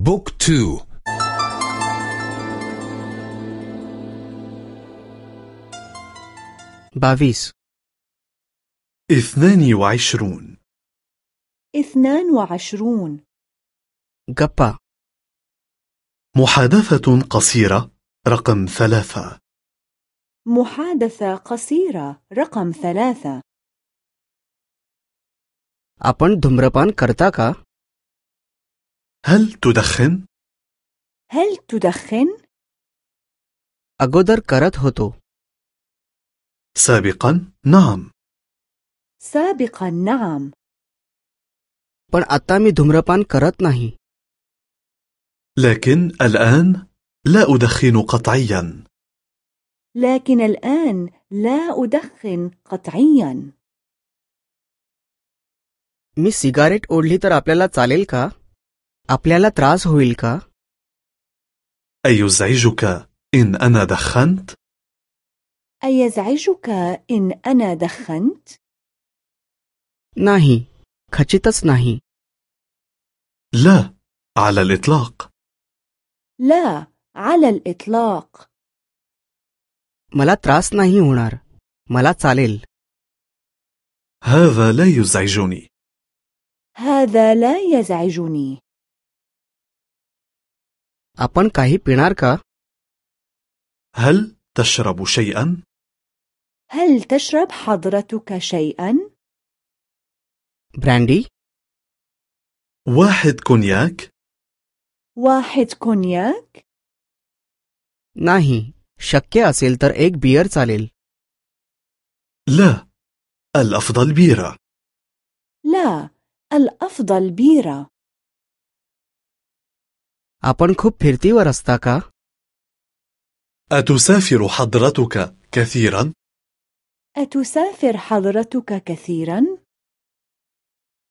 بوك تو बावीस اثنان وعشرون اثنان وعشرون गप्पा محادثة قصيرة رقم ثلاثة محادثة قصيرة رقم ثلاثة आपण धूम्रपान करता का هل تدخن؟ هل تدخن؟ अगोदर करत होतो سابقا نعم سابقا نعم पण आता मी धूम्रपान करत नाही لكن الآن لا أدخن قطعيا لكن الآن لا أدخن قطعيا मी सिगारेट ओढली तर आपल्याला चालेल का आपल्याला त्रास होईल का أيزعجك إن أنا دخنت؟ أيزعجك إن أنا دخنت؟ नाही खचितच नाही لا على الإطلاق لا على الإطلاق मला त्रास नाही होणार मला चालेल هذا لا يزعجني هذا لا يزعجني आपण काही पिणार का هل تشرب شيئا؟ هل تشرب حضرتك شيئا؟ ब्रँडी واحد كونياك؟ واحد كونياك؟ नाही शक्य असेल तर एक बियर चालेल لا الأفضل بيرة لا الأفضل بيرة आपण खूप फिरतीवर असता का أتسافر حضرتك كثيرا؟ أتسافر حضرتك كثيرا؟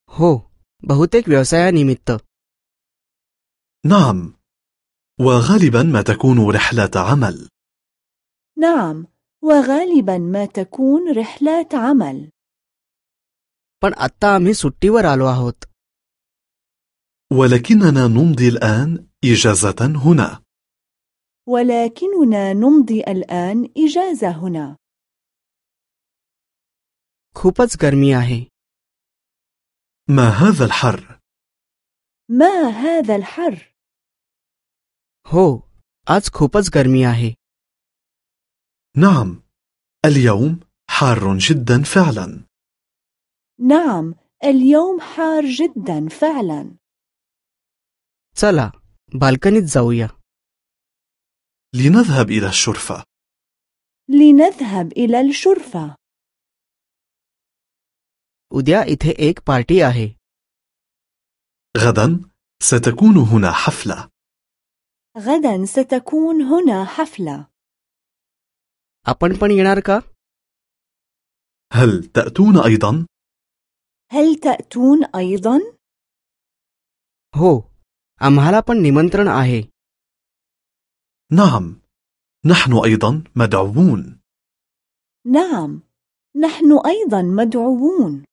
हो बहुतेक व्यवसायानिमित्त نعم وغالبا ما تكون رحلة عمل نعم وغالبا ما تكون رحلات عمل पण आत्ता आम्ही सुट्टीवर आलो आहोत ولكننا نمضي الآن إجازة هنا ولكننا نمضي الآن إجازة هنا खूपच गरमी आहे ما هذا الحر؟ ما هذا الحر؟ हो आज खूपच गरमी आहे نعم اليوم حار جدا فعلا نعم اليوم حار جدا فعلا चला बाल्कनीत जाऊया لنذهب إلى الشرفة لنذهب إلى الشرفة उद्या इथे एक पार्टी आहे غدا ستكون هنا حفلة غدا ستكون هنا حفلة आपण पण येणार का هل تأتون أيضا؟ هل تأتون أيضا؟ हो आम्हाला पण निमंत्रण आहे نعم نحن أيضا مدعوون نعم نحن أيضا مدعوون